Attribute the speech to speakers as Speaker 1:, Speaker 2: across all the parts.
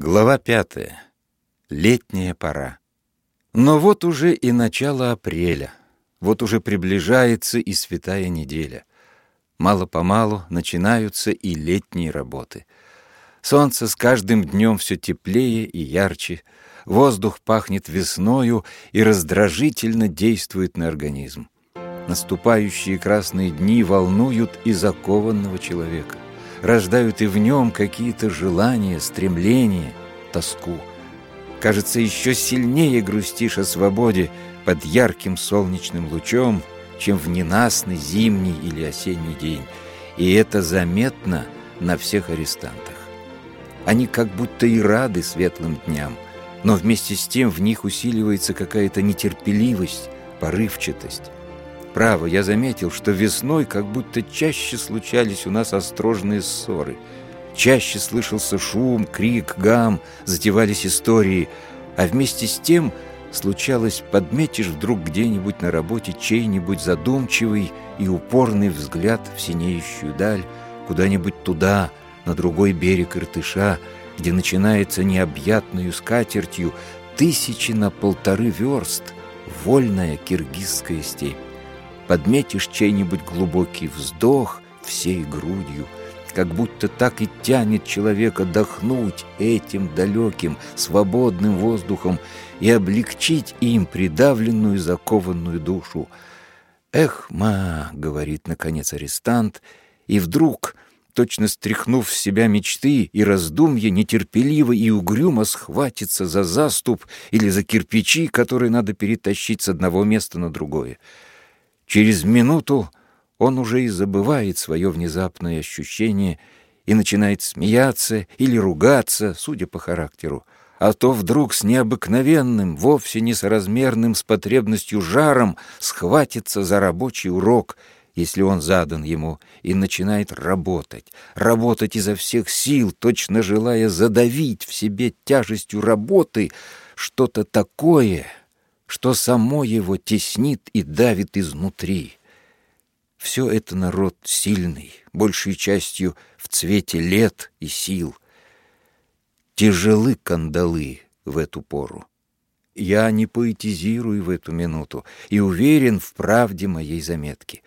Speaker 1: Глава пятая. Летняя пора. Но вот уже и начало апреля. Вот уже приближается и святая неделя. Мало-помалу начинаются и летние работы. Солнце с каждым днем все теплее и ярче. Воздух пахнет весною и раздражительно действует на организм. Наступающие красные дни волнуют и закованного человека рождают и в нем какие-то желания, стремления, тоску. Кажется, еще сильнее грустишь о свободе под ярким солнечным лучом, чем в ненастный зимний или осенний день. И это заметно на всех арестантах. Они как будто и рады светлым дням, но вместе с тем в них усиливается какая-то нетерпеливость, порывчатость. Право, я заметил, что весной как будто чаще случались у нас острожные ссоры. Чаще слышался шум, крик, гам, затевались истории, а вместе с тем случалось, подметишь вдруг где-нибудь на работе чей-нибудь задумчивый и упорный взгляд в синеющую даль, куда-нибудь туда, на другой берег Иртыша, где начинается необъятную скатертью тысячи на полторы верст вольная киргизская степь подметишь чей-нибудь глубокий вздох всей грудью, как будто так и тянет человека дохнуть этим далеким, свободным воздухом и облегчить им придавленную, закованную душу. «Эх, ма!» — говорит, наконец, арестант, и вдруг, точно стряхнув с себя мечты и раздумья, нетерпеливо и угрюмо схватится за заступ или за кирпичи, которые надо перетащить с одного места на другое. Через минуту он уже и забывает свое внезапное ощущение и начинает смеяться или ругаться, судя по характеру, а то вдруг с необыкновенным, вовсе несоразмерным с потребностью жаром схватится за рабочий урок, если он задан ему, и начинает работать, работать изо всех сил, точно желая задавить в себе тяжестью работы что-то такое — что само его теснит и давит изнутри. Все это народ сильный, большей частью в цвете лет и сил. Тяжелы кандалы в эту пору. Я не поэтизирую в эту минуту и уверен в правде моей заметки.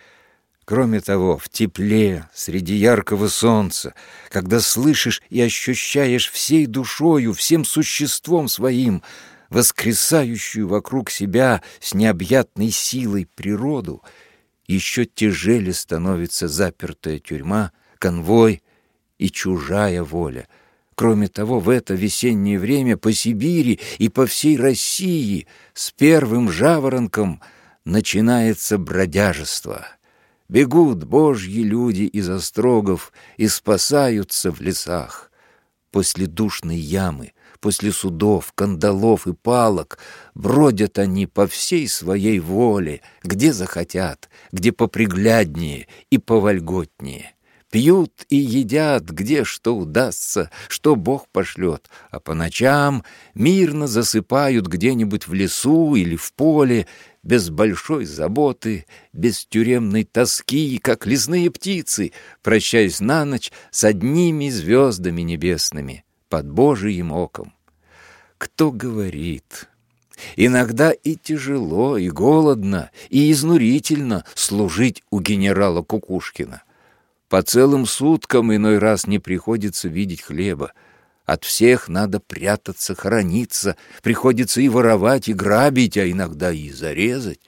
Speaker 1: Кроме того, в тепле, среди яркого солнца, когда слышишь и ощущаешь всей душою, всем существом своим — воскресающую вокруг себя с необъятной силой природу, еще тяжелее становится запертая тюрьма, конвой и чужая воля. Кроме того, в это весеннее время по Сибири и по всей России с первым жаворонком начинается бродяжество. Бегут божьи люди из острогов и спасаются в лесах. После душной ямы — после судов, кандалов и палок, бродят они по всей своей воле, где захотят, где попригляднее и повольготнее. Пьют и едят, где что удастся, что Бог пошлет, а по ночам мирно засыпают где-нибудь в лесу или в поле, без большой заботы, без тюремной тоски, как лесные птицы, прощаясь на ночь с одними звездами небесными под Божиим оком. Кто говорит? Иногда и тяжело, и голодно, и изнурительно служить у генерала Кукушкина. По целым суткам иной раз не приходится видеть хлеба. От всех надо прятаться, хорониться, приходится и воровать, и грабить, а иногда и зарезать.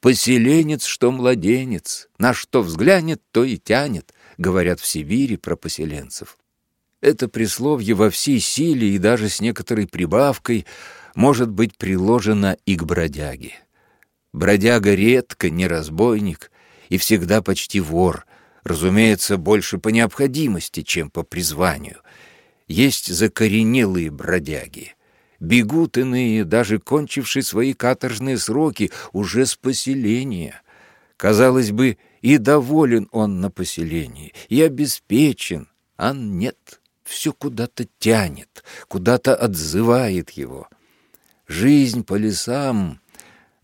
Speaker 1: Поселенец, что младенец, на что взглянет, то и тянет, говорят в Сибири про поселенцев. Это присловие во всей силе и даже с некоторой прибавкой может быть приложено и к бродяге. Бродяга редко не разбойник и всегда почти вор, разумеется, больше по необходимости, чем по призванию. Есть закоренелые бродяги. Бегут иные, даже кончившие свои каторжные сроки, уже с поселения. Казалось бы, и доволен он на поселении, и обеспечен, а нет все куда-то тянет, куда-то отзывает его. Жизнь по лесам,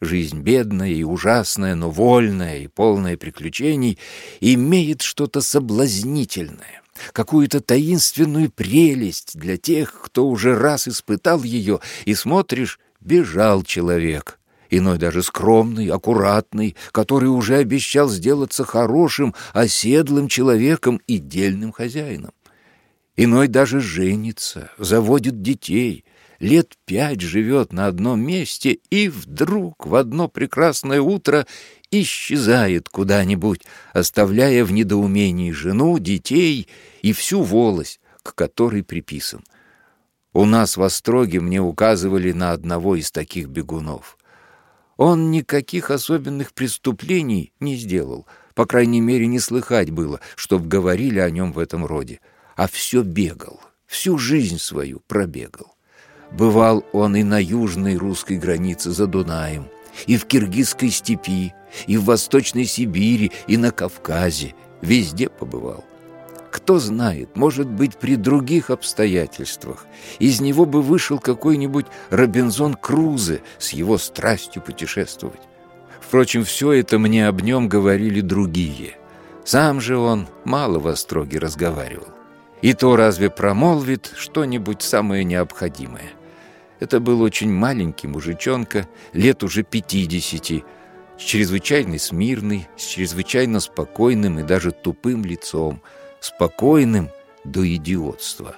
Speaker 1: жизнь бедная и ужасная, но вольная и полная приключений, имеет что-то соблазнительное. какую-то таинственную прелесть для тех, кто уже раз испытал ее, и смотришь, бежал человек, иной даже скромный, аккуратный, который уже обещал сделаться хорошим, оседлым человеком и дельным хозяином. Иной даже женится, заводит детей, лет пять живет на одном месте и вдруг в одно прекрасное утро исчезает куда-нибудь, оставляя в недоумении жену, детей и всю волость, к которой приписан. У нас в Остроге мне указывали на одного из таких бегунов. Он никаких особенных преступлений не сделал, по крайней мере, не слыхать было, чтоб говорили о нем в этом роде, а все бегал, всю жизнь свою пробегал. Бывал он и на южной русской границе за Дунаем, и в Киргизской степи, и в Восточной Сибири, и на Кавказе. Везде побывал. Кто знает, может быть, при других обстоятельствах из него бы вышел какой-нибудь Робинзон Крузе с его страстью путешествовать. Впрочем, все это мне об нем говорили другие. Сам же он мало в остроге разговаривал. И то разве промолвит что-нибудь самое необходимое. Это был очень маленький мужичонка, лет уже пятидесяти, чрезвычайно смирный, с чрезвычайно спокойным и даже тупым лицом, спокойным до идиотства.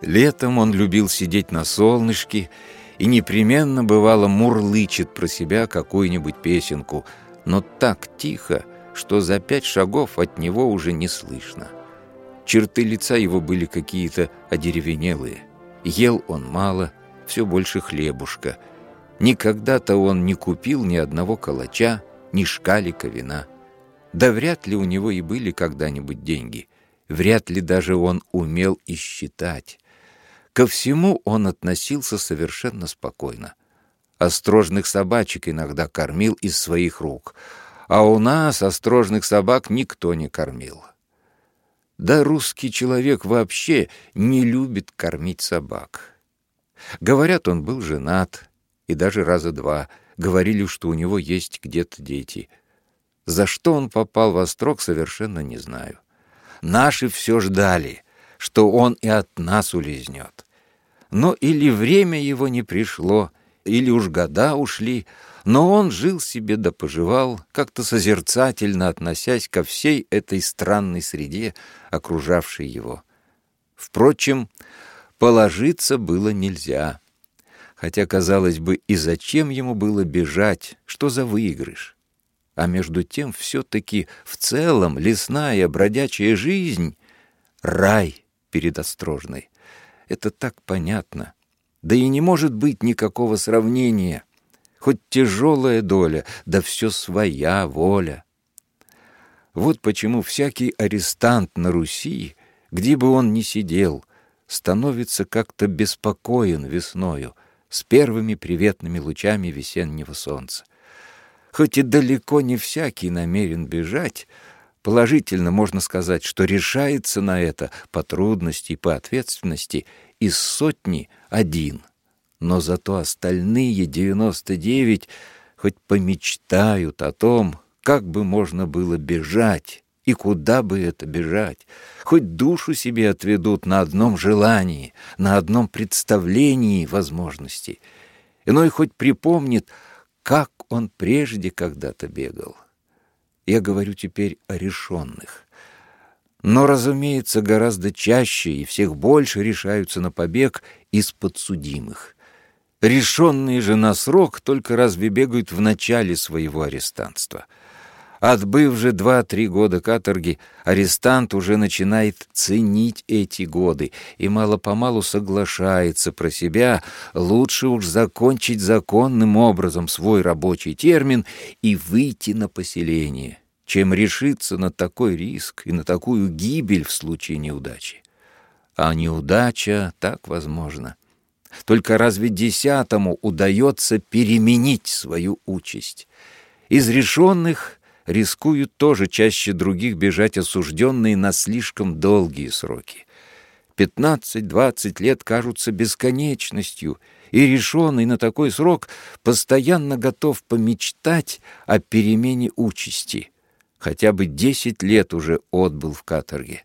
Speaker 1: Летом он любил сидеть на солнышке и непременно, бывало, мурлычет про себя какую-нибудь песенку, но так тихо, что за пять шагов от него уже не слышно. Черты лица его были какие-то одеревенелые. Ел он мало, все больше хлебушка — Никогда-то он не купил ни одного калача, ни шкалика вина. Да вряд ли у него и были когда-нибудь деньги. Вряд ли даже он умел и считать. Ко всему он относился совершенно спокойно. Острожных собачек иногда кормил из своих рук, а у нас острожных собак никто не кормил. Да русский человек вообще не любит кормить собак. Говорят, он был женат, и даже раза два говорили, что у него есть где-то дети. За что он попал в Острог, совершенно не знаю. Наши все ждали, что он и от нас улизнет. Но или время его не пришло, или уж года ушли, но он жил себе да поживал, как-то созерцательно относясь ко всей этой странной среде, окружавшей его. Впрочем, положиться было нельзя. Хотя, казалось бы, и зачем ему было бежать, что за выигрыш? А между тем все-таки в целом лесная бродячая жизнь — рай перед Острожной. Это так понятно. Да и не может быть никакого сравнения. Хоть тяжелая доля, да все своя воля. Вот почему всякий арестант на Руси, где бы он ни сидел, становится как-то беспокоен весною — с первыми приветными лучами весеннего солнца. Хоть и далеко не всякий намерен бежать, положительно можно сказать, что решается на это по трудности и по ответственности из сотни один. Но зато остальные девяносто девять хоть помечтают о том, как бы можно было бежать и куда бы это бежать? Хоть душу себе отведут на одном желании, на одном представлении возможностей. Иной хоть припомнит, как он прежде когда-то бегал. Я говорю теперь о решенных. Но, разумеется, гораздо чаще и всех больше решаются на побег из подсудимых. Решенные же на срок только разве бегают в начале своего арестантства — Отбыв же два-три года каторги, арестант уже начинает ценить эти годы и мало-помалу соглашается про себя, лучше уж закончить законным образом свой рабочий термин и выйти на поселение, чем решиться на такой риск и на такую гибель в случае неудачи. А неудача так возможно. Только разве десятому удается переменить свою участь? Из решенных рискуют тоже чаще других бежать осужденные на слишком долгие сроки. Пятнадцать-двадцать лет кажутся бесконечностью, и решенный на такой срок постоянно готов помечтать о перемене участи. Хотя бы десять лет уже отбыл в каторге.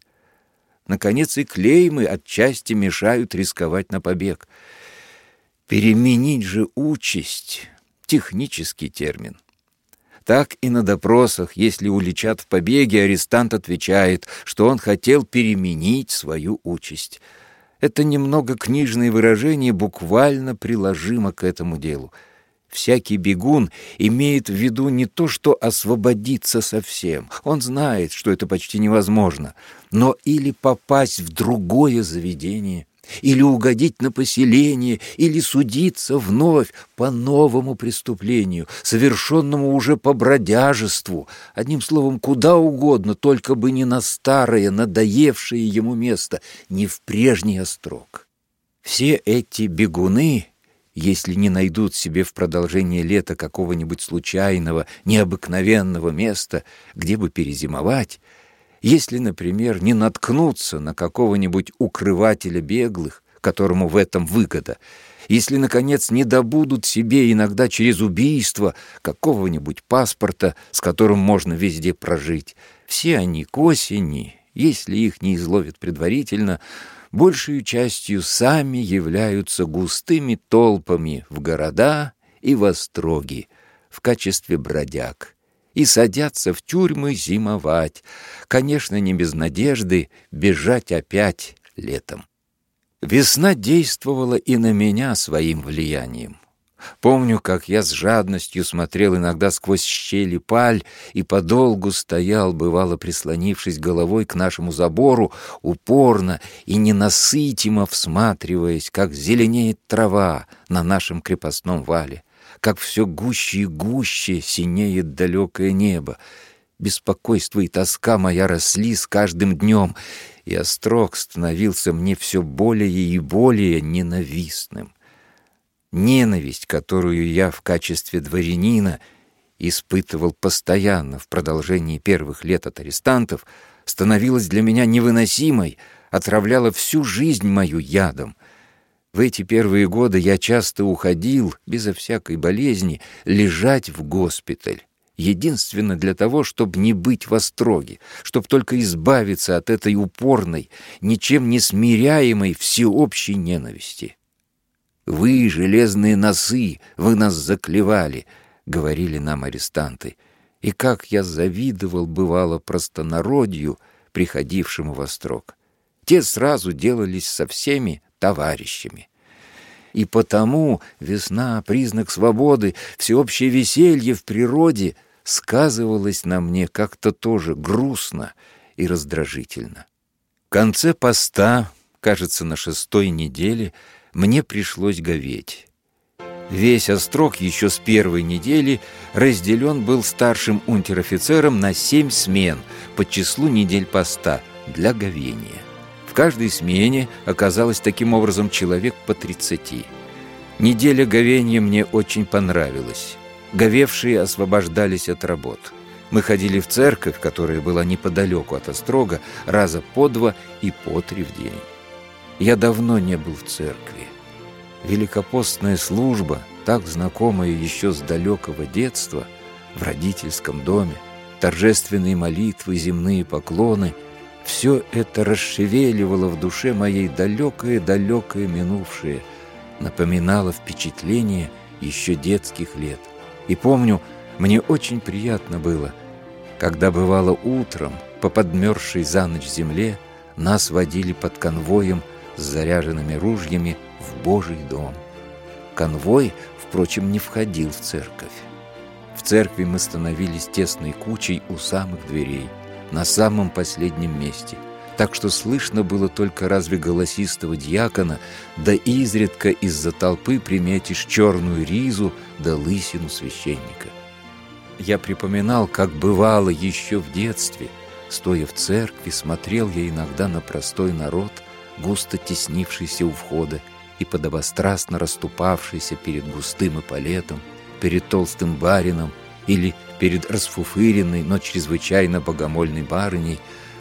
Speaker 1: Наконец и клеймы отчасти мешают рисковать на побег. Переменить же участь — технический термин. Так и на допросах, если уличат в побеге, арестант отвечает, что он хотел переменить свою участь. Это немного книжное выражение буквально приложимо к этому делу. Всякий бегун имеет в виду не то, что освободиться совсем. Он знает, что это почти невозможно. Но или попасть в другое заведение, или угодить на поселение, или судиться вновь по новому преступлению, совершенному уже по бродяжеству, одним словом, куда угодно, только бы не на старое, надоевшее ему место, не в прежний острог. Все эти бегуны, если не найдут себе в продолжение лета какого-нибудь случайного, необыкновенного места, где бы перезимовать, если, например, не наткнуться на какого-нибудь укрывателя беглых, которому в этом выгода, если, наконец, не добудут себе иногда через убийство какого-нибудь паспорта, с которым можно везде прожить, все они к осени, если их не изловят предварительно, большей частью сами являются густыми толпами в города и в остроги в качестве бродяг и садятся в тюрьмы зимовать, конечно, не без надежды бежать опять летом. Весна действовала и на меня своим влиянием. Помню, как я с жадностью смотрел иногда сквозь щели паль и подолгу стоял, бывало прислонившись головой к нашему забору, упорно и ненасытимо всматриваясь, как зеленеет трава на нашем крепостном вале как все гуще и гуще синеет далекое небо. Беспокойство и тоска моя росли с каждым днем, и острог становился мне все более и более ненавистным. Ненависть, которую я в качестве дворянина испытывал постоянно в продолжении первых лет от арестантов, становилась для меня невыносимой, отравляла всю жизнь мою ядом — в эти первые годы я часто уходил, безо всякой болезни, лежать в госпиталь. Единственно для того, чтобы не быть в остроге, чтобы только избавиться от этой упорной, ничем не смиряемой всеобщей ненависти. «Вы, железные носы, вы нас заклевали», — говорили нам арестанты. И как я завидовал, бывало, простонародью, приходившему в острог. Те сразу делались со всеми товарищами. И потому весна, признак свободы, всеобщее веселье в природе сказывалось на мне как-то тоже грустно и раздражительно. В конце поста, кажется, на шестой неделе, мне пришлось говеть. Весь острог еще с первой недели разделен был старшим унтер-офицером на семь смен по числу недель поста для говения каждой смене оказалось таким образом человек по тридцати. Неделя говенья мне очень понравилась. Говевшие освобождались от работ. Мы ходили в церковь, которая была неподалеку от Острога, раза по два и по три в день. Я давно не был в церкви. Великопостная служба, так знакомая еще с далекого детства, в родительском доме, торжественные молитвы, земные поклоны — все это расшевеливало в душе моей далекое-далекое минувшее, напоминало впечатление еще детских лет. И помню, мне очень приятно было, когда бывало утром по подмерзшей за ночь земле нас водили под конвоем с заряженными ружьями в Божий дом. Конвой, впрочем, не входил в церковь. В церкви мы становились тесной кучей у самых дверей – на самом последнем месте, так что слышно было только разве голосистого дьякона, да изредка из-за толпы приметишь черную ризу да лысину священника. Я припоминал, как бывало еще в детстве, стоя в церкви, смотрел я иногда на простой народ, густо теснившийся у входа и подобострастно расступавшийся перед густым эполетом, перед толстым барином или перед расфуфыренной, но чрезвычайно богомольной барыней,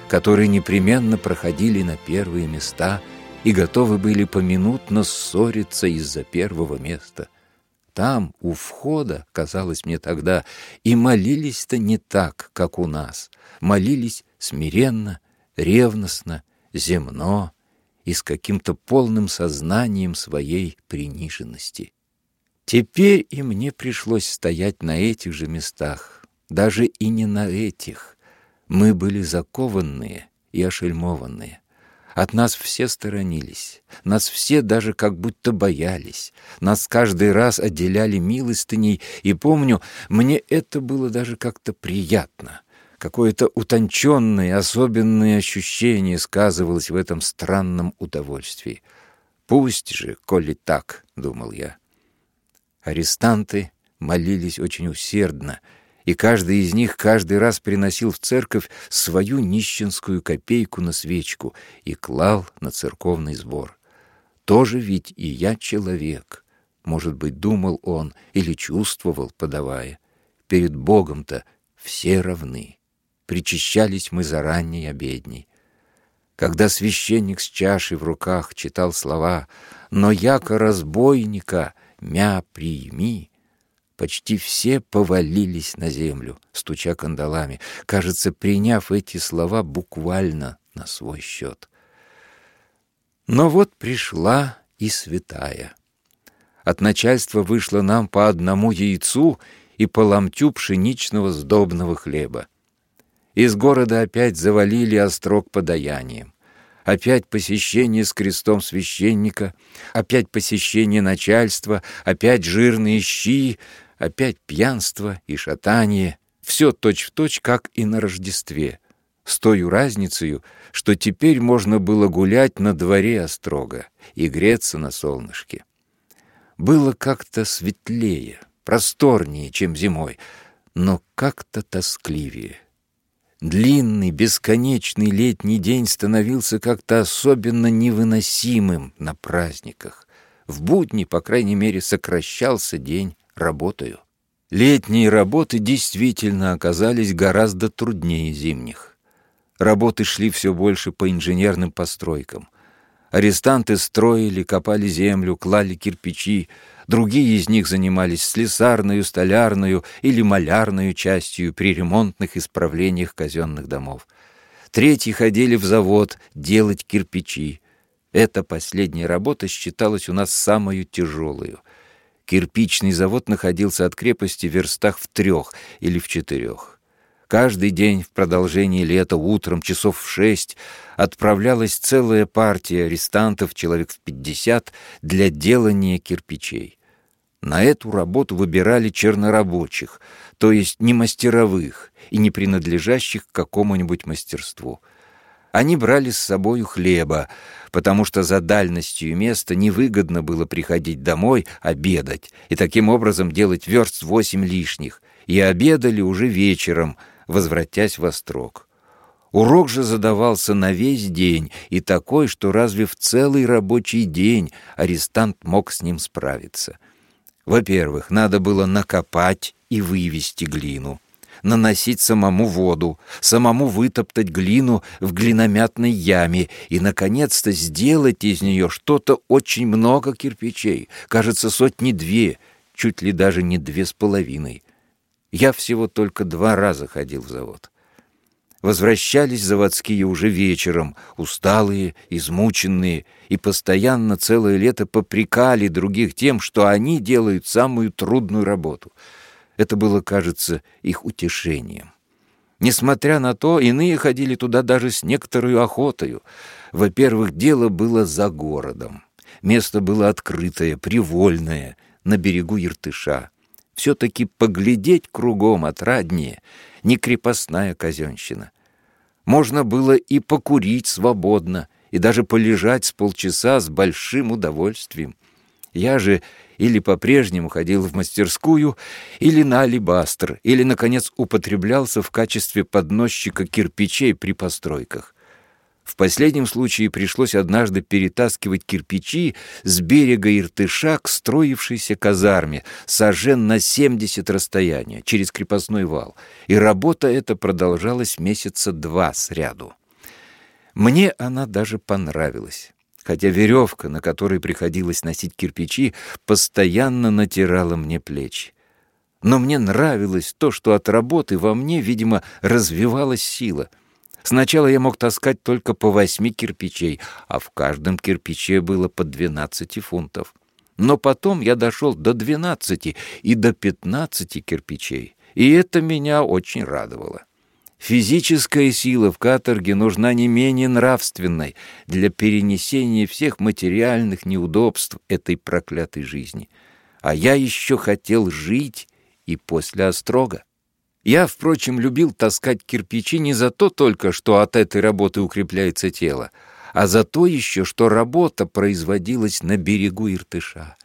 Speaker 1: которые непременно проходили на первые места и готовы были поминутно ссориться из-за первого места. Там, у входа, казалось мне тогда, и молились-то не так, как у нас. Молились смиренно, ревностно, земно и с каким-то полным сознанием своей приниженности. Теперь и мне пришлось стоять на этих же местах, даже и не на этих. Мы были закованные и ошельмованные. От нас все сторонились, нас все даже как будто боялись. Нас каждый раз отделяли милостыней, и помню, мне это было даже как-то приятно. Какое-то утонченное, особенное ощущение сказывалось в этом странном удовольствии. «Пусть же, коли так», — думал я. Арестанты молились очень усердно — и каждый из них каждый раз приносил в церковь свою нищенскую копейку на свечку и клал на церковный сбор. Тоже ведь и я человек. Может быть, думал он или чувствовал, подавая. Перед Богом-то все равны. Причащались мы заранее обедней. Когда священник с чашей в руках читал слова «Но яко разбойника мя прими», Почти все повалились на землю, стуча кандалами, кажется, приняв эти слова буквально на свой счет. Но вот пришла и святая. От начальства вышло нам по одному яйцу и по ломтю пшеничного сдобного хлеба. Из города опять завалили острог подаянием. Опять посещение с крестом священника, опять посещение начальства, опять жирные щи — Опять пьянство и шатание, все точь-в-точь, как и на Рождестве, с той разницей, что теперь можно было гулять на дворе острога и греться на солнышке. Было как-то светлее, просторнее, чем зимой, но как-то тоскливее. Длинный, бесконечный летний день становился как-то особенно невыносимым на праздниках. В будни, по крайней мере, сокращался день работаю. Летние работы действительно оказались гораздо труднее зимних. Работы шли все больше по инженерным постройкам. Арестанты строили, копали землю, клали кирпичи, другие из них занимались слесарную, столярную или малярную частью при ремонтных исправлениях казенных домов. Третьи ходили в завод делать кирпичи. Эта последняя работа считалась у нас самую тяжелую. Кирпичный завод находился от крепости в верстах в трех или в четырех. Каждый день в продолжении лета утром часов в шесть отправлялась целая партия арестантов, человек в пятьдесят, для делания кирпичей. На эту работу выбирали чернорабочих, то есть не мастеровых и не принадлежащих к какому-нибудь мастерству — они брали с собою хлеба, потому что за дальностью места невыгодно было приходить домой обедать и таким образом делать верст восемь лишних, и обедали уже вечером, возвратясь в острог. Урок же задавался на весь день и такой, что разве в целый рабочий день арестант мог с ним справиться. Во-первых, надо было накопать и вывести глину наносить самому воду, самому вытоптать глину в глиномятной яме и, наконец-то, сделать из нее что-то очень много кирпичей, кажется, сотни-две, чуть ли даже не две с половиной. Я всего только два раза ходил в завод. Возвращались заводские уже вечером, усталые, измученные, и постоянно целое лето попрекали других тем, что они делают самую трудную работу — это было, кажется, их утешением. Несмотря на то, иные ходили туда даже с некоторой охотою. Во-первых, дело было за городом. Место было открытое, привольное, на берегу Иртыша. Все-таки поглядеть кругом отраднее, не крепостная казенщина. Можно было и покурить свободно, и даже полежать с полчаса с большим удовольствием. Я же или по-прежнему ходил в мастерскую, или на алибастр, или, наконец, употреблялся в качестве подносчика кирпичей при постройках. В последнем случае пришлось однажды перетаскивать кирпичи с берега Иртыша к строившейся казарме, сожжен на 70 расстояния, через крепостной вал, и работа эта продолжалась месяца два сряду. Мне она даже понравилась хотя веревка, на которой приходилось носить кирпичи, постоянно натирала мне плечи. Но мне нравилось то, что от работы во мне, видимо, развивалась сила. Сначала я мог таскать только по восьми кирпичей, а в каждом кирпиче было по двенадцати фунтов. Но потом я дошел до двенадцати и до пятнадцати кирпичей, и это меня очень радовало. Физическая сила в каторге нужна не менее нравственной для перенесения всех материальных неудобств этой проклятой жизни. А я еще хотел жить и после острога. Я, впрочем, любил таскать кирпичи не за то только, что от этой работы укрепляется тело, а за то еще, что работа производилась на берегу Иртыша.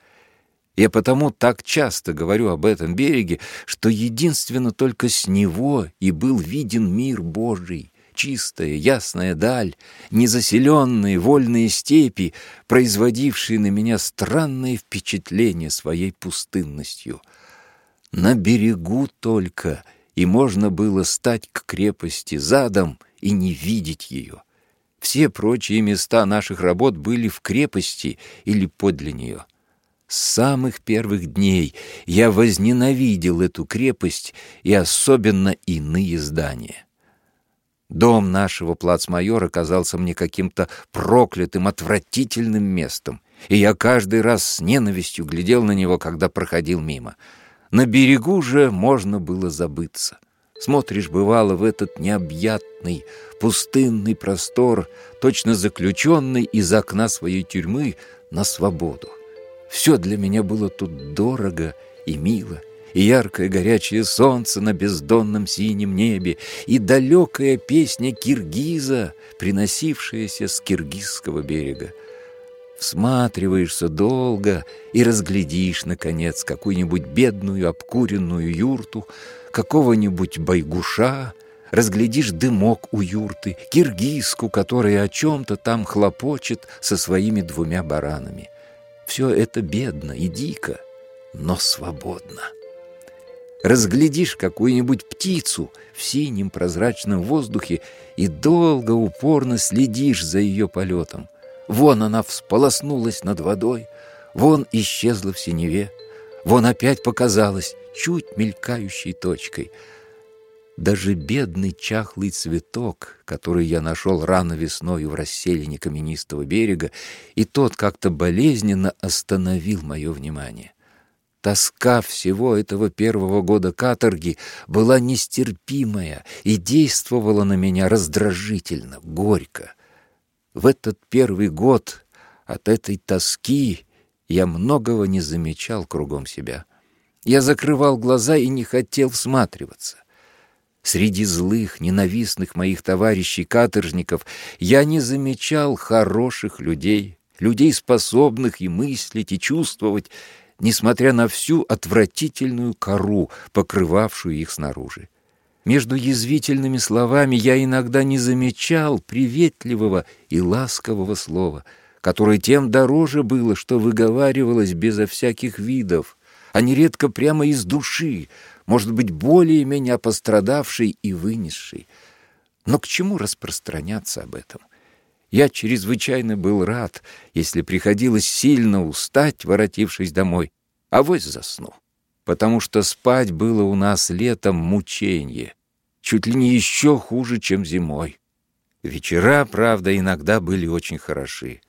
Speaker 1: Я потому так часто говорю об этом береге, что единственно только с него и был виден мир Божий, чистая, ясная даль, незаселенные вольные степи, производившие на меня странное впечатление своей пустынностью. На берегу только — и можно было стать к крепости задом и не видеть ее. Все прочие места наших работ были в крепости или подле нее. С самых первых дней я возненавидел эту крепость и особенно иные здания. Дом нашего плацмайора казался мне каким-то проклятым, отвратительным местом, и я каждый раз с ненавистью глядел на него, когда проходил мимо — на берегу же можно было забыться. Смотришь, бывало, в этот необъятный, пустынный простор, точно заключенный из окна своей тюрьмы на свободу. Все для меня было тут дорого и мило, и яркое горячее солнце на бездонном синем небе, и далекая песня киргиза, приносившаяся с киргизского берега всматриваешься долго и разглядишь, наконец, какую-нибудь бедную обкуренную юрту, какого-нибудь байгуша, разглядишь дымок у юрты, киргизку, которая о чем-то там хлопочет со своими двумя баранами. Все это бедно и дико, но свободно. Разглядишь какую-нибудь птицу в синем прозрачном воздухе и долго упорно следишь за ее полетом. Вон она всполоснулась над водой, вон исчезла в синеве, вон опять показалась чуть мелькающей точкой. Даже бедный чахлый цветок, который я нашел рано весною в расселине каменистого берега, и тот как-то болезненно остановил мое внимание. Тоска всего этого первого года каторги была нестерпимая и действовала на меня раздражительно, горько. В этот первый год от этой тоски я многого не замечал кругом себя. Я закрывал глаза и не хотел всматриваться. Среди злых, ненавистных моих товарищей-каторжников я не замечал хороших людей, людей, способных и мыслить, и чувствовать, несмотря на всю отвратительную кору, покрывавшую их снаружи. Между язвительными словами я иногда не замечал приветливого и ласкового слова, которое тем дороже было, что выговаривалось безо всяких видов, а нередко прямо из души, может быть, более меня пострадавшей и вынесшей. Но к чему распространяться об этом? Я чрезвычайно был рад, если приходилось сильно устать, воротившись домой, а вось засну потому что спать было у нас летом мученье, чуть ли не еще хуже, чем зимой. Вечера, правда, иногда были очень хороши.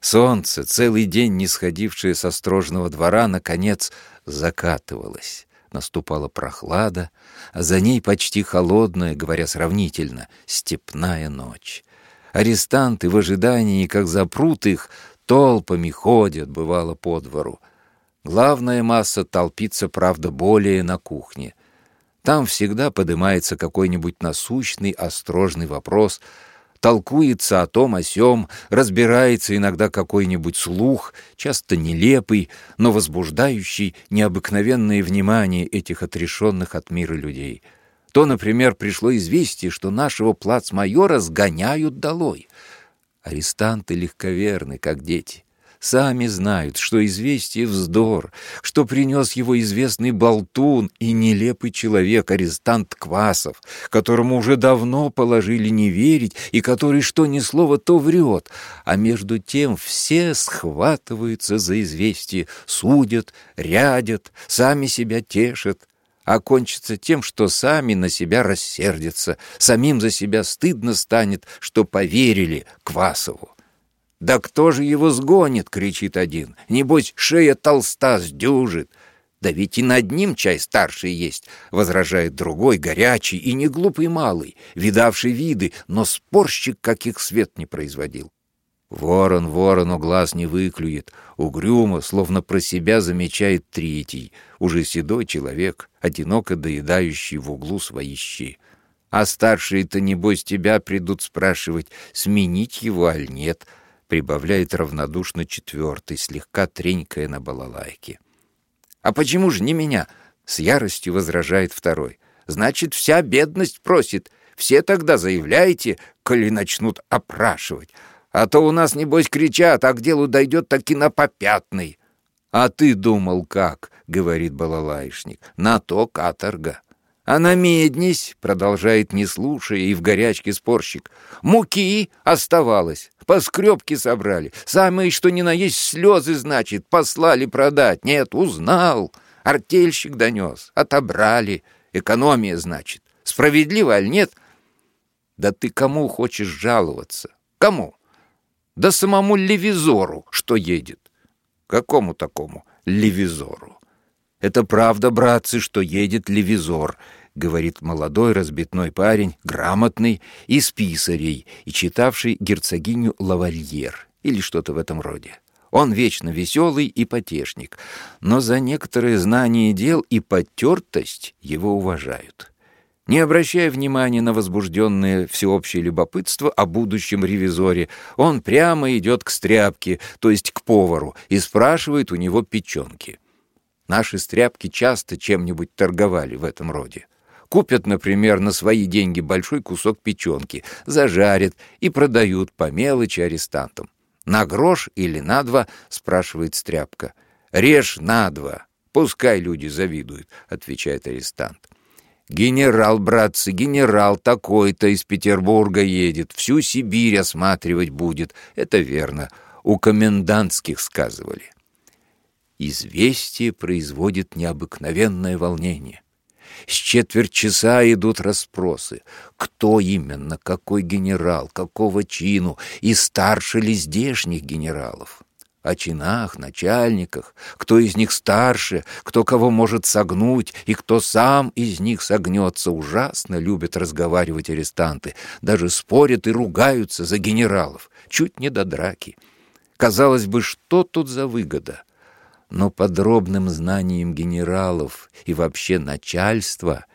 Speaker 1: Солнце, целый день не сходившее со строжного двора, наконец закатывалось. Наступала прохлада, а за ней почти холодная, говоря сравнительно, степная ночь. Арестанты в ожидании, как запрут их, толпами ходят, бывало, по двору. Главная масса толпится, правда, более на кухне. Там всегда поднимается какой-нибудь насущный, острожный вопрос, толкуется о том о сём, разбирается иногда какой-нибудь слух, часто нелепый, но возбуждающий необыкновенное внимание этих отрешенных от мира людей. То, например, пришло известие, что нашего плацмайора сгоняют долой. Арестанты легковерны, как дети сами знают, что известие вздор, что принес его известный болтун и нелепый человек, арестант Квасов, которому уже давно положили не верить и который что ни слова, то врет, а между тем все схватываются за известие, судят, рядят, сами себя тешат, а кончится тем, что сами на себя рассердятся, самим за себя стыдно станет, что поверили Квасову. «Да кто же его сгонит?» — кричит один. «Небось, шея толста сдюжит». «Да ведь и над ним чай старший есть», — возражает другой, горячий и не глупый малый, видавший виды, но спорщик, каких свет не производил. Ворон ворону глаз не выклюет, угрюмо, словно про себя замечает третий, уже седой человек, одиноко доедающий в углу свои щи. А старшие-то, небось, тебя придут спрашивать, сменить его, аль нет, прибавляет равнодушно четвертый, слегка тренькая на балалайке. «А почему же не меня?» — с яростью возражает второй. «Значит, вся бедность просит. Все тогда заявляете, коли начнут опрашивать». А то у нас, небось, кричат, а к делу дойдет таки на попятный. «А ты думал, как?» — говорит балалайшник. «На то каторга». «А на меднись», — продолжает не слушая и в горячке спорщик, «муки оставалось, поскребки собрали, самые что ни на есть слезы, значит, послали продать. Нет, узнал, артельщик донес, отобрали, экономия, значит. Справедливо, аль нет?» «Да ты кому хочешь жаловаться? Кому?» Да самому Левизору, что едет. Какому такому Левизору? Это правда, братцы, что едет Левизор, говорит молодой разбитной парень, грамотный, из писарей и читавший герцогиню Лавальер или что-то в этом роде. Он вечно веселый и потешник, но за некоторые знания дел и потертость его уважают. Не обращая внимания на возбужденное всеобщее любопытство о будущем ревизоре, он прямо идет к стряпке, то есть к повару, и спрашивает у него печенки. Наши стряпки часто чем-нибудь торговали в этом роде. Купят, например, на свои деньги большой кусок печенки, зажарят и продают по мелочи арестантам. «На грош или на два?» — спрашивает стряпка. «Режь на два. Пускай люди завидуют», — отвечает арестант. Генерал, братцы, генерал такой-то из Петербурга едет, всю Сибирь осматривать будет. Это верно, у комендантских сказывали. Известие производит необыкновенное волнение. С четверть часа идут расспросы. Кто именно, какой генерал, какого чину и старше ли здешних генералов? о чинах, начальниках, кто из них старше, кто кого может согнуть, и кто сам из них согнется. Ужасно любят разговаривать арестанты, даже спорят и ругаются за генералов, чуть не до драки. Казалось бы, что тут за выгода? Но подробным знанием генералов и вообще начальства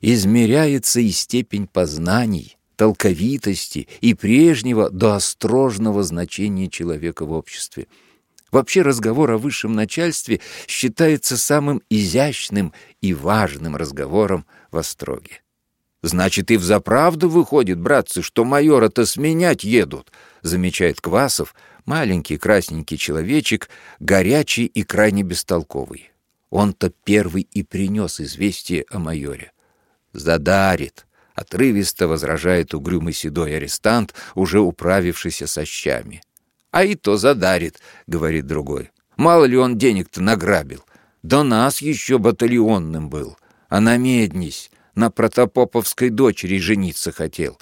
Speaker 1: измеряется и степень познаний, толковитости и прежнего до острожного значения человека в обществе. Вообще разговор о высшем начальстве считается самым изящным и важным разговором в Остроге. «Значит, и взаправду выходит, братцы, что майора-то сменять едут», замечает Квасов, маленький красненький человечек, горячий и крайне бестолковый. Он-то первый и принес известие о майоре. «Задарит», — отрывисто возражает угрюмый седой арестант, уже управившийся со щами. А и то задарит, говорит другой. Мало ли он денег-то награбил. До нас еще батальонным был. А на меднись, на протопоповской дочери жениться хотел.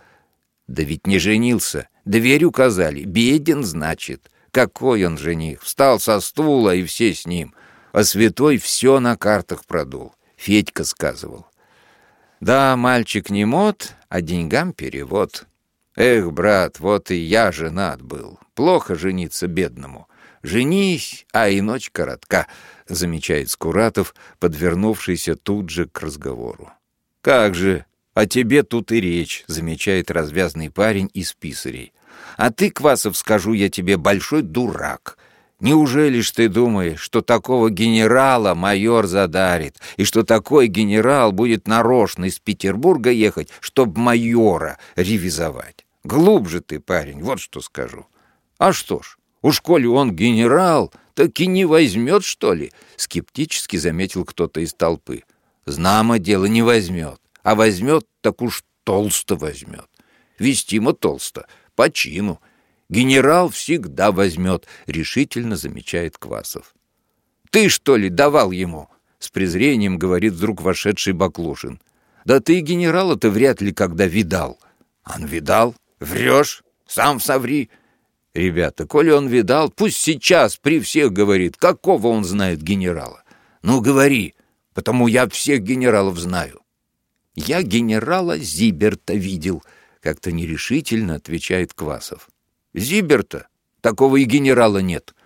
Speaker 1: Да ведь не женился. Дверь указали. Беден, значит. Какой он жених. Встал со стула, и все с ним. А святой все на картах продул. Федька сказывал. Да, мальчик не мод, а деньгам перевод. Эх, брат, вот и я женат был. Плохо жениться бедному. Женись, а и ночь коротка, замечает Скуратов, подвернувшийся тут же к разговору. Как же, о тебе тут и речь, замечает развязный парень из писарей. А ты, Квасов, скажу я тебе, большой дурак. Неужели ж ты думаешь, что такого генерала майор задарит, и что такой генерал будет нарочно из Петербурга ехать, чтобы майора ревизовать? Глубже ты, парень, вот что скажу. А что ж, уж коли он генерал, так и не возьмет, что ли? Скептически заметил кто-то из толпы. Знамо дело не возьмет, а возьмет, так уж толсто возьмет. Вестимо толсто, по чину. Генерал всегда возьмет, решительно замечает Квасов. Ты, что ли, давал ему? с презрением говорит вдруг вошедший Баклушин. Да ты генерала-то вряд ли когда видал. Он видал? Врешь? Сам соври. Ребята, коли он видал, пусть сейчас при всех говорит, какого он знает генерала. Ну, говори, потому я всех генералов знаю. Я генерала Зиберта видел, как-то нерешительно отвечает Квасов. Зиберта? Такого и генерала нет.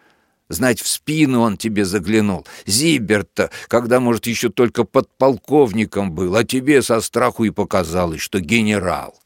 Speaker 1: Знать, в спину он тебе заглянул. Зиберта, когда, может, еще только подполковником был, а тебе со страху и показалось, что генерал.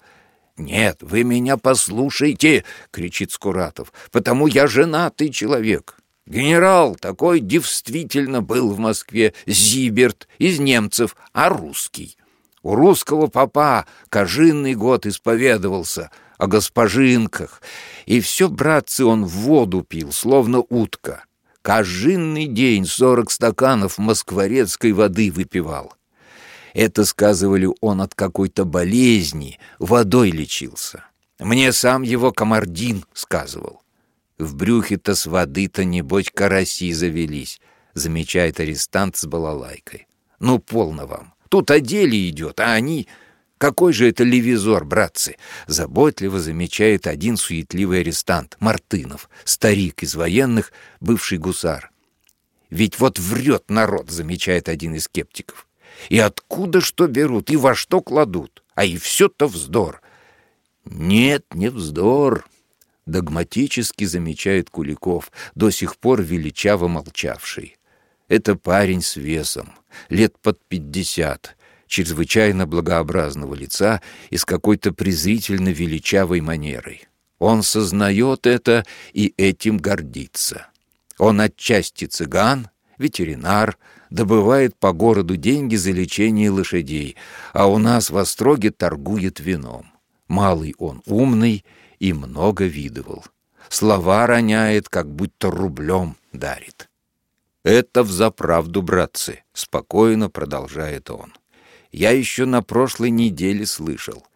Speaker 1: «Нет, вы меня послушайте!» — кричит Скуратов. «Потому я женатый человек. Генерал такой действительно был в Москве Зиберт из немцев, а русский. У русского папа кожинный год исповедовался — о госпожинках. И все, братцы, он в воду пил, словно утка. Каждый день сорок стаканов москворецкой воды выпивал. Это, сказывали, он от какой-то болезни водой лечился. Мне сам его комардин сказывал. В брюхе-то с воды-то, небось, караси завелись, замечает арестант с балалайкой. Ну, полно вам. Тут о деле идет, а они какой же это левизор, братцы? Заботливо замечает один суетливый арестант, Мартынов, старик из военных, бывший гусар. Ведь вот врет народ, замечает один из скептиков. И откуда что берут, и во что кладут? А и все-то вздор. Нет, не вздор, догматически замечает Куликов, до сих пор величаво молчавший. Это парень с весом, лет под пятьдесят, чрезвычайно благообразного лица и с какой-то презрительно величавой манерой. Он сознает это и этим гордится. Он отчасти цыган, ветеринар, добывает по городу деньги за лечение лошадей, а у нас в Остроге торгует вином. Малый он умный и много видывал. Слова роняет, как будто рублем дарит. «Это взаправду, братцы», — спокойно продолжает он я еще на прошлой неделе слышал.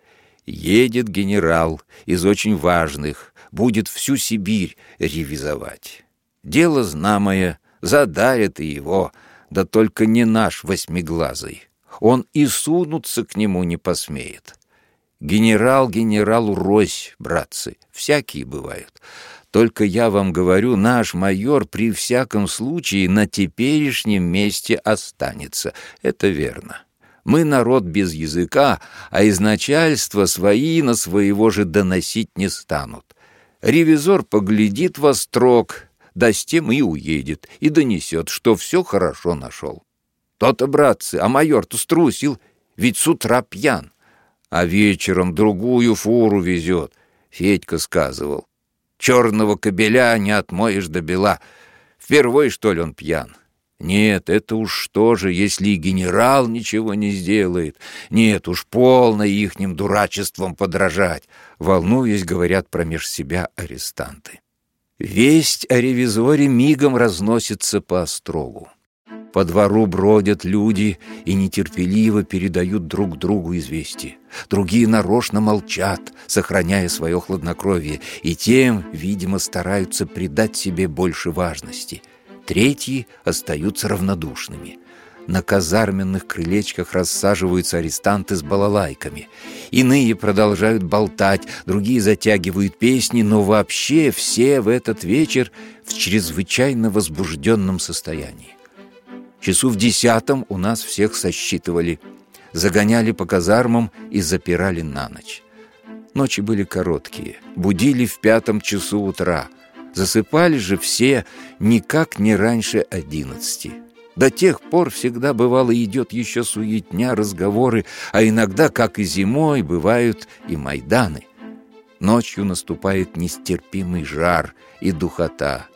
Speaker 1: Едет генерал из очень важных, будет всю Сибирь ревизовать. Дело знамое, задарят и его, да только не наш восьмиглазый. Он и сунуться к нему не посмеет. Генерал генералу рось, братцы, всякие бывают. Только я вам говорю, наш майор при всяком случае на теперешнем месте останется. Это верно. Мы народ без языка, а из начальства свои на своего же доносить не станут. Ревизор поглядит во строк, да с тем и уедет, и донесет, что все хорошо нашел. То-то, братцы, а майор-то струсил, ведь с утра пьян, а вечером другую фуру везет, Федька сказывал. Черного кобеля не отмоешь до бела. Впервые, что ли, он пьян? Нет, это уж что же, если и генерал ничего не сделает. Нет, уж полно ихним дурачеством подражать. Волнуясь, говорят промеж себя арестанты. Весть о ревизоре мигом разносится по острогу. По двору бродят люди и нетерпеливо передают друг другу известие. Другие нарочно молчат, сохраняя свое хладнокровие, и тем, видимо, стараются придать себе больше важности — Третьи остаются равнодушными. На казарменных крылечках рассаживаются арестанты с балалайками. Иные продолжают болтать, другие затягивают песни, но вообще все в этот вечер в чрезвычайно возбужденном состоянии. Часу в десятом у нас всех сосчитывали, загоняли по казармам и запирали на ночь. Ночи были короткие, будили в пятом часу утра — Засыпали же все никак не раньше одиннадцати. До тех пор всегда бывало идет еще суетня, разговоры, а иногда, как и зимой, бывают и майданы. Ночью наступает нестерпимый жар и духота.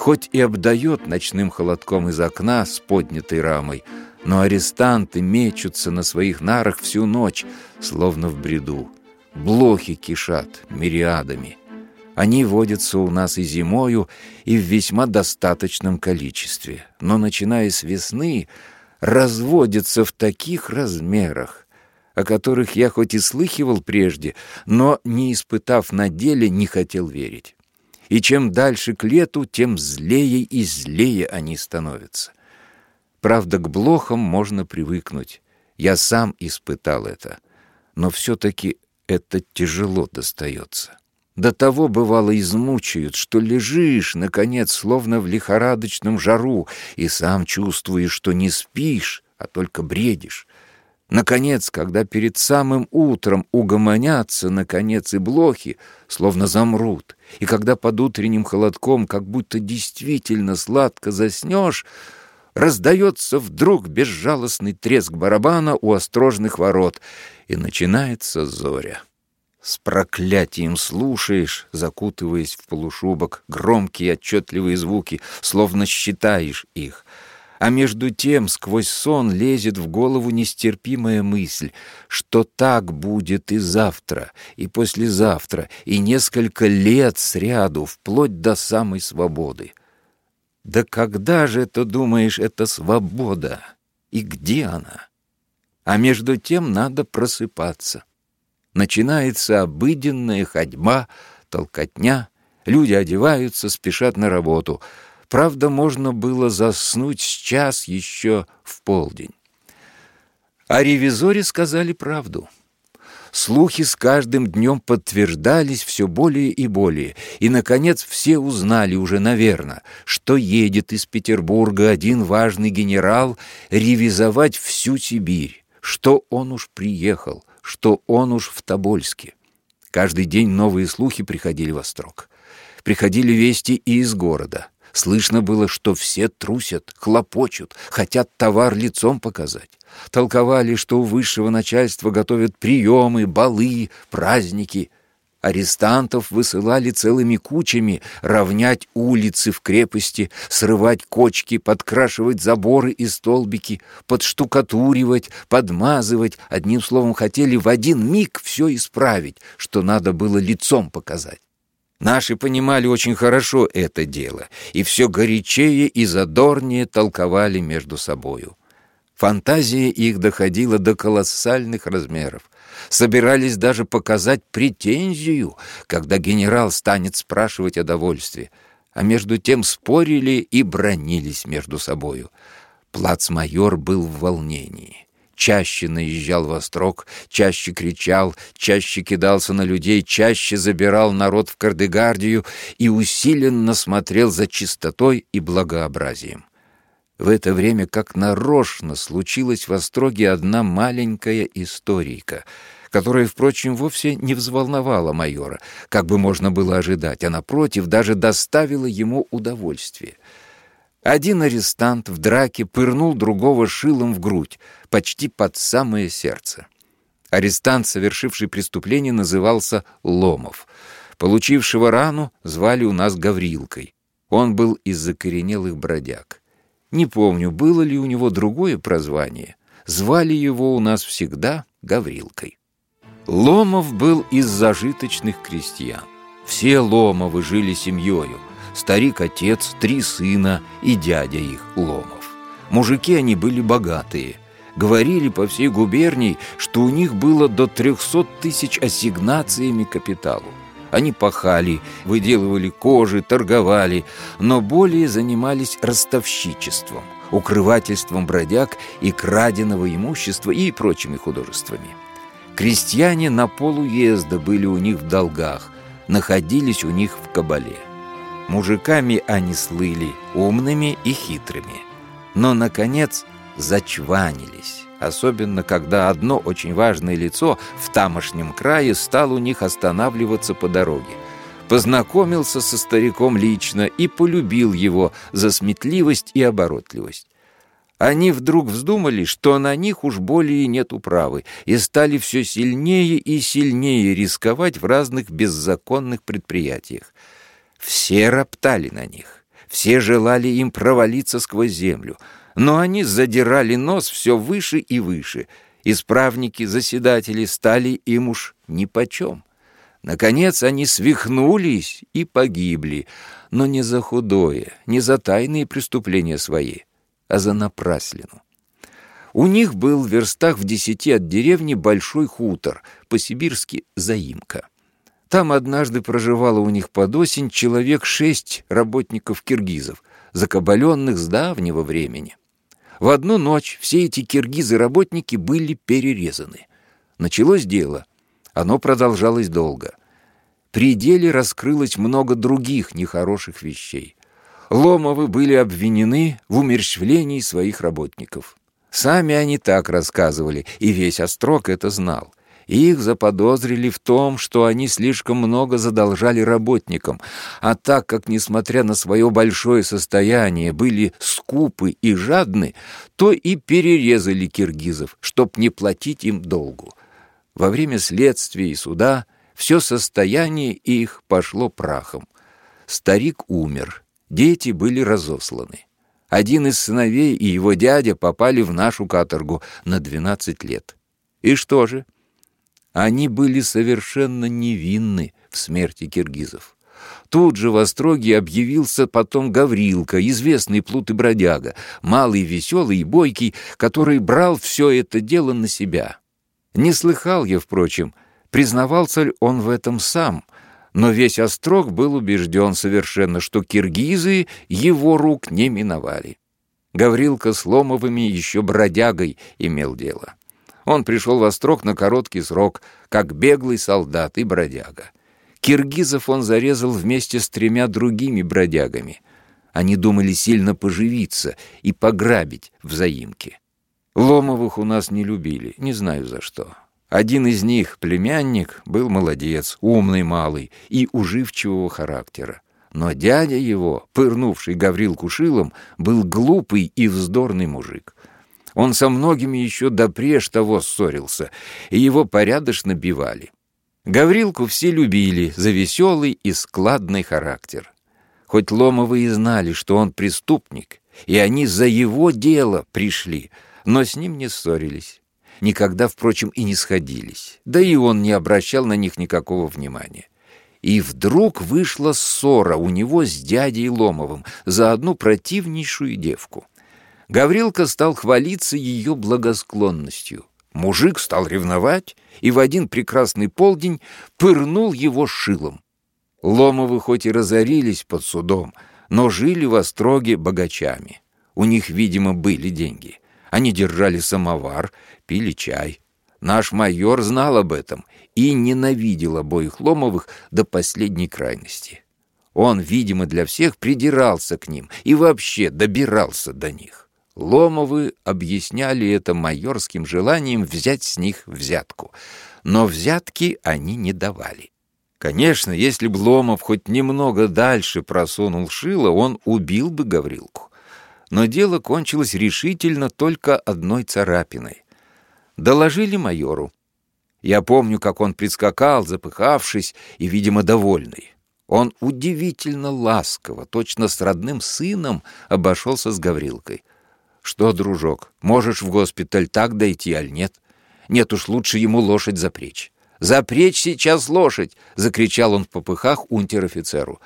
Speaker 1: Хоть и обдает ночным холодком из окна с поднятой рамой, но арестанты мечутся на своих нарах всю ночь, словно в бреду. Блохи кишат мириадами. Они водятся у нас и зимою, и в весьма достаточном количестве. Но, начиная с весны, разводятся в таких размерах, о которых я хоть и слыхивал прежде, но, не испытав на деле, не хотел верить. И чем дальше к лету, тем злее и злее они становятся. Правда, к блохам можно привыкнуть. Я сам испытал это. Но все-таки это тяжело достается. До того, бывало, измучают, что лежишь, наконец, словно в лихорадочном жару, и сам чувствуешь, что не спишь, а только бредишь. Наконец, когда перед самым утром угомонятся, наконец, и блохи, словно замрут, и когда под утренним холодком как будто действительно сладко заснешь, раздается вдруг безжалостный треск барабана у острожных ворот, и начинается зоря. С проклятием слушаешь, закутываясь в полушубок, громкие отчетливые звуки, словно считаешь их — а между тем сквозь сон лезет в голову нестерпимая мысль, что так будет и завтра, и послезавтра, и несколько лет сряду, вплоть до самой свободы. Да когда же это, думаешь, это свобода? И где она? А между тем надо просыпаться. Начинается обыденная ходьба, толкотня, люди одеваются, спешат на работу — Правда, можно было заснуть час еще в полдень. О ревизоре сказали правду. Слухи с каждым днем подтверждались все более и более, и, наконец, все узнали уже, наверное, что едет из Петербурга один важный генерал ревизовать всю Сибирь, что он уж приехал, что он уж в Тобольске. Каждый день новые слухи приходили во строк. Приходили вести и из города. Слышно было, что все трусят, хлопочут, хотят товар лицом показать. Толковали, что у высшего начальства готовят приемы, балы, праздники. Арестантов высылали целыми кучами равнять улицы в крепости, срывать кочки, подкрашивать заборы и столбики, подштукатуривать, подмазывать. Одним словом, хотели в один миг все исправить, что надо было лицом показать. Наши понимали очень хорошо это дело, и все горячее и задорнее толковали между собою. Фантазия их доходила до колоссальных размеров. Собирались даже показать претензию, когда генерал станет спрашивать о довольстве. А между тем спорили и бронились между собою. Плацмайор был в волнении чаще наезжал во строк, чаще кричал, чаще кидался на людей, чаще забирал народ в Кардегардию и усиленно смотрел за чистотой и благообразием. В это время, как нарочно, случилась в Остроге одна маленькая историйка, которая, впрочем, вовсе не взволновала майора, как бы можно было ожидать, а, напротив, даже доставила ему удовольствие — один арестант в драке пырнул другого шилом в грудь, почти под самое сердце. Арестант, совершивший преступление, назывался Ломов. Получившего рану звали у нас Гаврилкой. Он был из закоренелых бродяг. Не помню, было ли у него другое прозвание. Звали его у нас всегда Гаврилкой. Ломов был из зажиточных крестьян. Все Ломовы жили семьёю старик-отец, три сына и дядя их, Ломов. Мужики они были богатые. Говорили по всей губернии, что у них было до трехсот тысяч ассигнациями капиталу. Они пахали, выделывали кожи, торговали, но более занимались ростовщичеством, укрывательством бродяг и краденого имущества и прочими художествами. Крестьяне на полуезда были у них в долгах, находились у них в кабале. Мужиками они слыли, умными и хитрыми. Но, наконец, зачванились, особенно когда одно очень важное лицо в тамошнем крае стал у них останавливаться по дороге. Познакомился со стариком лично и полюбил его за сметливость и оборотливость. Они вдруг вздумали, что на них уж более нет управы, и стали все сильнее и сильнее рисковать в разных беззаконных предприятиях. Все роптали на них, все желали им провалиться сквозь землю, но они задирали нос все выше и выше. Исправники, заседатели стали им уж нипочем. Наконец они свихнулись и погибли, но не за худое, не за тайные преступления свои, а за напраслину. У них был в верстах в десяти от деревни большой хутор, по-сибирски заимка. Там однажды проживало у них под осень человек шесть работников-киргизов, закабаленных с давнего времени. В одну ночь все эти киргизы-работники были перерезаны. Началось дело. Оно продолжалось долго. При деле раскрылось много других нехороших вещей. Ломовы были обвинены в умерщвлении своих работников. Сами они так рассказывали, и весь Острог это знал. Их заподозрили в том, что они слишком много задолжали работникам, а так как, несмотря на свое большое состояние, были скупы и жадны, то и перерезали киргизов, чтоб не платить им долгу. Во время следствия и суда все состояние их пошло прахом. Старик умер, дети были разосланы. Один из сыновей и его дядя попали в нашу каторгу на 12 лет. И что же? Они были совершенно невинны в смерти киргизов. Тут же в Остроге объявился потом Гаврилка, известный плут и бродяга, малый, веселый и бойкий, который брал все это дело на себя. Не слыхал я, впрочем, признавался ли он в этом сам, но весь Острог был убежден совершенно, что киргизы его рук не миновали. Гаврилка с Ломовыми еще бродягой имел дело. Он пришел в Острог на короткий срок, как беглый солдат и бродяга. Киргизов он зарезал вместе с тремя другими бродягами. Они думали сильно поживиться и пограбить в заимке. Ломовых у нас не любили, не знаю за что. Один из них, племянник, был молодец, умный малый и уживчивого характера. Но дядя его, пырнувший Гаврилку шилом, был глупый и вздорный мужик. Он со многими еще допреж того ссорился, и его порядочно бивали. Гаврилку все любили за веселый и складный характер. Хоть Ломовы и знали, что он преступник, и они за его дело пришли, но с ним не ссорились. Никогда, впрочем, и не сходились. Да и он не обращал на них никакого внимания. И вдруг вышла ссора у него с дядей Ломовым за одну противнейшую девку. Гаврилка стал хвалиться ее благосклонностью. Мужик стал ревновать и в один прекрасный полдень пырнул его шилом. Ломовы хоть и разорились под судом, но жили в Остроге богачами. У них, видимо, были деньги. Они держали самовар, пили чай. Наш майор знал об этом и ненавидел обоих Ломовых до последней крайности. Он, видимо, для всех придирался к ним и вообще добирался до них. Ломовы объясняли это майорским желанием взять с них взятку. Но взятки они не давали. Конечно, если б Ломов хоть немного дальше просунул шило, он убил бы Гаврилку. Но дело кончилось решительно только одной царапиной. Доложили майору. Я помню, как он прискакал, запыхавшись и, видимо, довольный. Он удивительно ласково, точно с родным сыном, обошелся с Гаврилкой. «Что, дружок, можешь в госпиталь так дойти, аль нет? Нет уж, лучше ему лошадь запречь». «Запречь сейчас лошадь!» — закричал он в попыхах унтер-офицеру.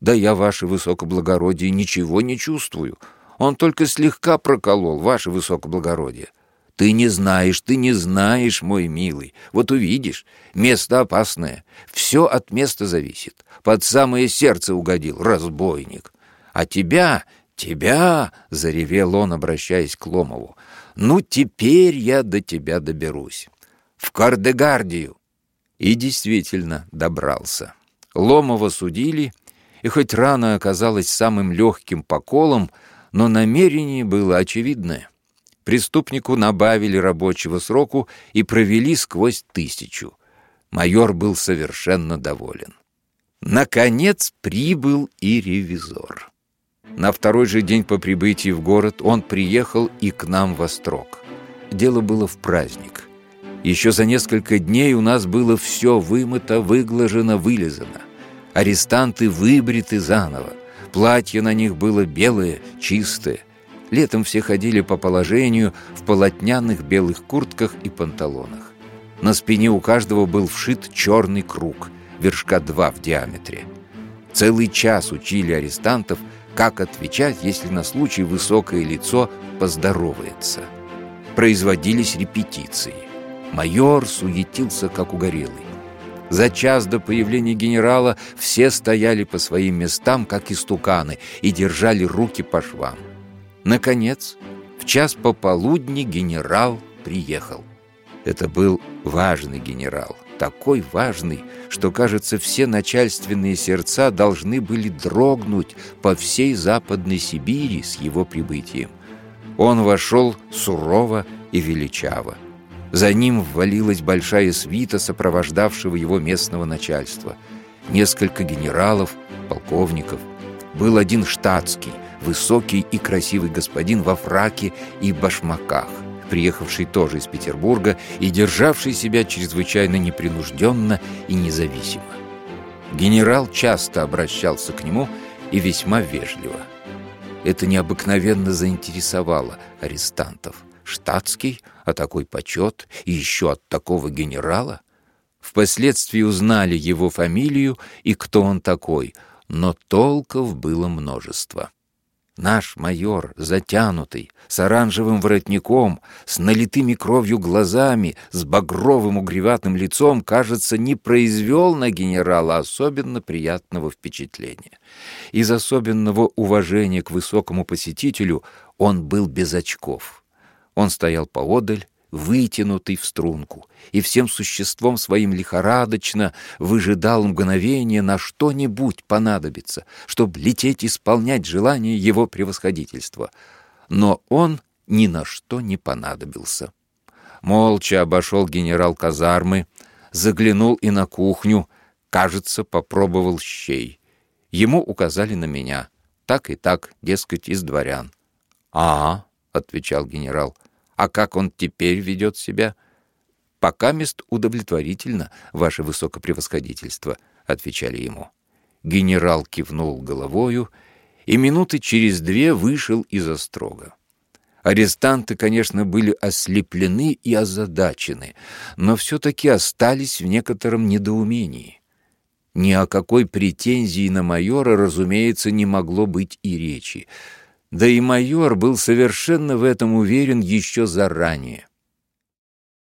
Speaker 1: «Да я, ваше высокоблагородие, ничего не чувствую. Он только слегка проколол, ваше высокоблагородие». «Ты не знаешь, ты не знаешь, мой милый. Вот увидишь, место опасное. Все от места зависит. Под самое сердце угодил, разбойник. А тебя «Тебя!» — заревел он, обращаясь к Ломову. «Ну, теперь я до тебя доберусь. В Кардегардию!» И действительно добрался. Ломова судили, и хоть рана оказалась самым легким поколом, но намерение было очевидное. Преступнику набавили рабочего сроку и провели сквозь тысячу. Майор был совершенно доволен. Наконец прибыл и ревизор. На второй же день по прибытии в город он приехал и к нам в Острог. Дело было в праздник. Еще за несколько дней у нас было все вымыто, выглажено, вылизано. Арестанты выбриты заново. Платье на них было белое, чистое. Летом все ходили по положению в полотняных белых куртках и панталонах. На спине у каждого был вшит черный круг, вершка два в диаметре. Целый час учили арестантов – как отвечать, если на случай высокое лицо поздоровается. Производились репетиции. Майор суетился, как угорелый. За час до появления генерала все стояли по своим местам, как истуканы, и держали руки по швам. Наконец, В час пополудни генерал приехал. Это был важный генерал, такой важный, что, кажется, все начальственные сердца должны были дрогнуть по всей Западной Сибири с его прибытием. Он вошел сурово и величаво. За ним ввалилась большая свита сопровождавшего его местного начальства. Несколько генералов, полковников. Был один штатский, высокий и красивый господин во фраке и башмаках, приехавший тоже из Петербурга и державший себя чрезвычайно непринужденно и независимо. Генерал часто обращался к нему и весьма вежливо. Это необыкновенно заинтересовало арестантов. Штатский, а такой почет, и еще от такого генерала? Впоследствии узнали его фамилию и кто он такой, но толков было множество. Наш майор, затянутый, с оранжевым воротником, с налитыми кровью глазами, с багровым угреватым лицом, кажется, не произвел на генерала особенно приятного впечатления. Из особенного уважения к высокому посетителю он был без очков. Он стоял поодаль, вытянутый в струнку, и всем существом своим лихорадочно выжидал мгновение на что-нибудь понадобится, чтобы лететь исполнять желание его превосходительства. Но он ни на что не понадобился. Молча обошел генерал казармы, заглянул и на кухню, кажется, попробовал щей. Ему указали на меня. Так и так, дескать, из дворян. «А, — отвечал генерал, — а как он теперь ведет себя? Пока мест удовлетворительно, ваше высокопревосходительство, отвечали ему. Генерал кивнул головою и минуты через две вышел из острога. Арестанты, конечно, были ослеплены и озадачены, но все-таки остались в некотором недоумении. Ни о какой претензии на майора, разумеется, не могло быть и речи. Да и майор был совершенно в этом уверен еще заранее.